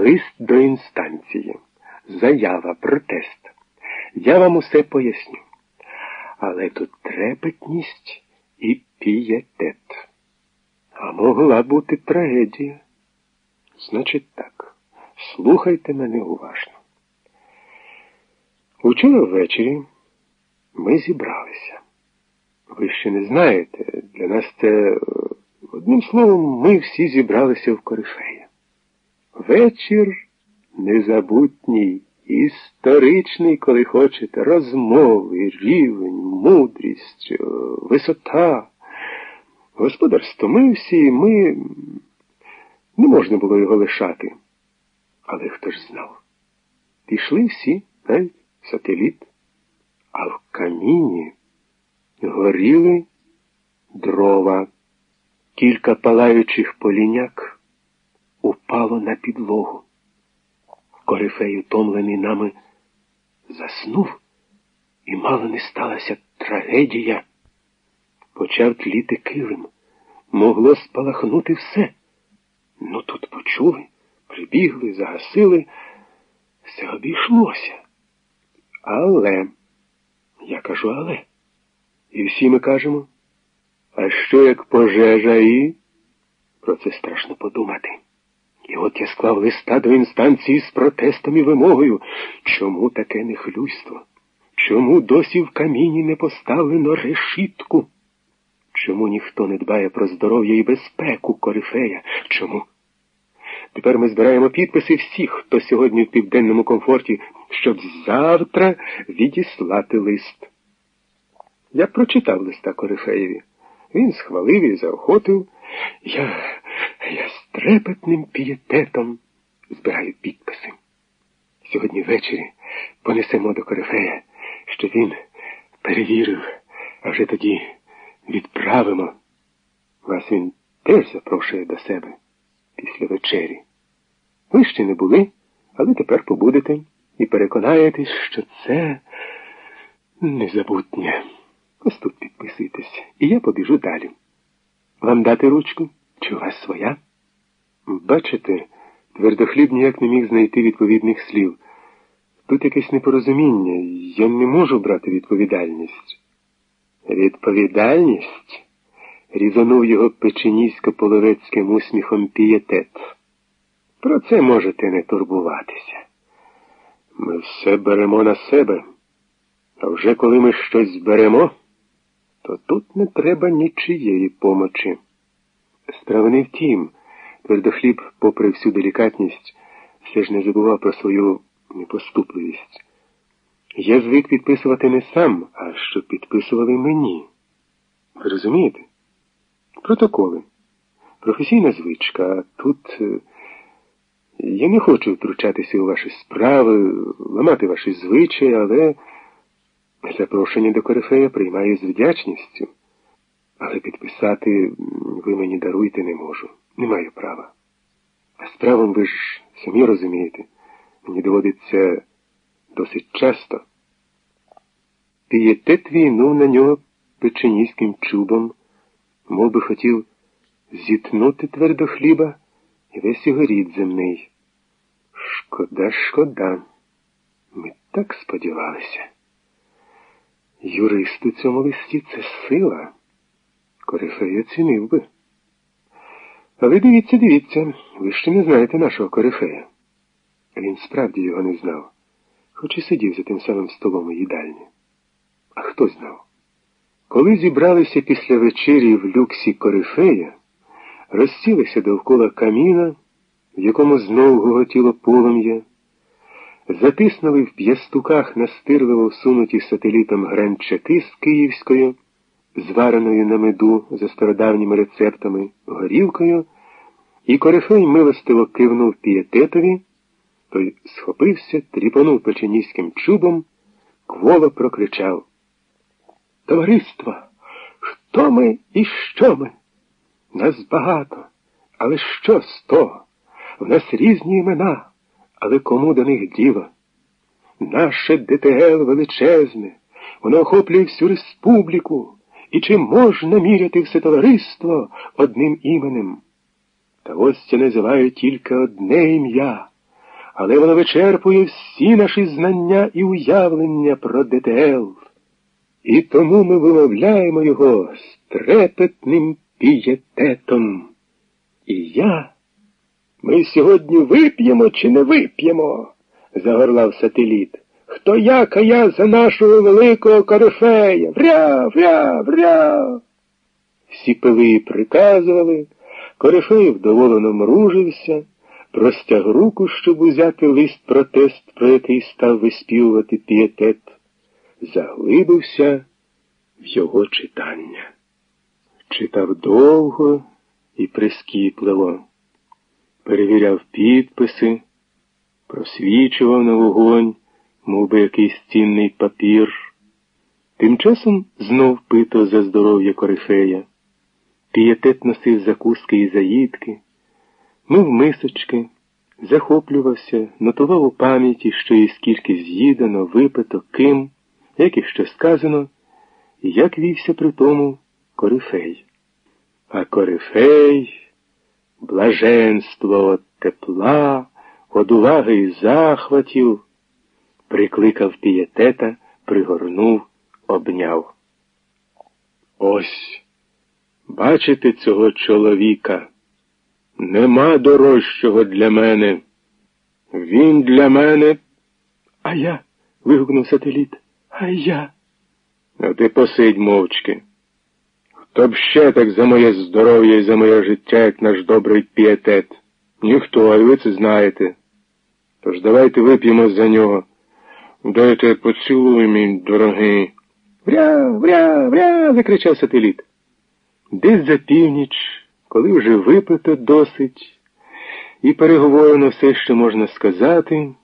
лист до інстанції, заява, протест. Я вам усе поясню. Але тут трепетність і пієтет. А могла бути трагедія. Значить так, слухайте мене уважно. Учора ввечері ми зібралися. Ви ще не знаєте, для нас це, одним словом, ми всі зібралися в корифеї. Вечір незабутній, історичний, коли хочете, розмови, рівень, мудрість, висота. Господарство ми всі, ми не можна було його лишати. Але хто ж знав? Пішли всі, навіть сателіт, а в каміні горіли дрова, кілька палаючих поліняк упало на підлогу. Корифей, утомлений нами, заснув, і мало не сталася трагедія. Почав тліти килим. Могло спалахнути все. Ну тут почули, прибігли, загасили, все обійшлося. Але, я кажу, але. І всі ми кажемо, а що як пожежа і? Про це страшно подумати. І от я склав листа до інстанції з протестом і вимогою. Чому таке нехлюйство? Чому досі в каміні не поставлено решітку? Чому ніхто не дбає про здоров'я і безпеку корифея? Чому? Тепер ми збираємо підписи всіх, хто сьогодні в південному комфорті, щоб завтра відіслати лист. Я прочитав листа Корифеєві. Він схвалив і заохотив. Я, трепетним пієтетом збираю підписи. Сьогодні ввечері понесемо до Корифея, що він перевірив, а вже тоді відправимо. Вас він теж запрошує до себе після вечері. Ви ще не були, але тепер побудете і переконаєтесь, що це незабутнє. Ось тут підписуйтесь, і я побіжу далі. Вам дати ручку? Чи у вас своя? Бачите, твердохліб ніяк не міг знайти відповідних слів. Тут якесь непорозуміння. Я не можу брати відповідальність. Відповідальність? різанув його печенісько половецьким усміхом пієтет. Про це можете не турбуватися. Ми все беремо на себе, а вже коли ми щось зберемо, то тут не треба нічиєї помочі. Справа не втім, твердохліб, попри всю делікатність, все ж не забував про свою непоступливість. Я звик підписувати не сам, а щоб підписували мені. Ви розумієте? Протоколи. Професійна звичка, тут е, я не хочу втручатися у ваші справи, ламати ваші звичаї, але запрошення до корифея приймаю з вдячністю. Але підписати ви мені даруйте не можу. Не маю права. А справам ви ж самі розумієте, мені доводиться досить часто. Пієтет війну на нього печеніським чубом мов би хотів зітнути твердо хліба і весь його рід земний. Шкода, шкода. Ми так сподівалися. Юрист цьому листі це сила. Корифей оцінив би. Але дивіться, дивіться, ви ще не знаєте нашого корифея. Він справді його не знав, хоч і сидів за тим самим столом у їдальні. А хто знав? Коли зібралися після вечері в люксі корифея, розсілися довкола каміна, в якому знову гоготіло полум'я, затиснули в п'ястуках настирливо всунуті сателітом гранчаки з Київською, звареною на меду за стародавніми рецептами, горілкою, і корифей милостиво кивнув пієтетові, той схопився, тріпонув печеніським чубом, кволо прокричав. Товариство, хто ми і що ми? Нас багато, але що з того? В нас різні імена, але кому до них діло? Наше ДТЛ величезне, воно охоплює всю республіку, і чи можна міряти все товариство одним іменем? Та ось це називає тільки одне ім'я але воно вичерпує всі наші знання і уявлення про ДТЛ. І тому ми вимовляємо його з трепетним пієтетом. І я. Ми сьогодні вип'ємо чи не вип'ємо? загорлав сателіт. Хто як, а я за нашого великого корифея. Вря, вря, вря. Всі пили і приказували, корифей вдоволено мружився, простяг руку, щоб узяти лист протест, про який став виспівувати пієтет, заглибився в його читання. Читав довго і прискіпливо, перевіряв підписи, просвічував на вогонь, мов би якийсь цінний папір. Тим часом знов пито за здоров'я корифея. Пієтет носив закуски і заїдки, мив мисочки, захоплювався, нотував у пам'яті, що і скільки з'їдано, випито, ким, як і що сказано, як вівся при тому корифей. А корифей блаженство тепла, од уваги і захватів, прикликав пієтета, пригорнув, обняв. Ось. Бачите цього чоловіка? Нема дорожчого для мене. Він для мене. А я. вигукнув сателіт. А я. А ти посидь мовчки. Хто б ще так за моє здоров'я і за моє життя, як наш добрий пієтет? Ніхто, а ви це знаєте. Тож давайте вип'ємо за нього. Дайте поцілуй, мій дорогий. Вря, вря, вря. закричав сателіт. Десь за північ, коли вже випито досить, і переговорено все, що можна сказати.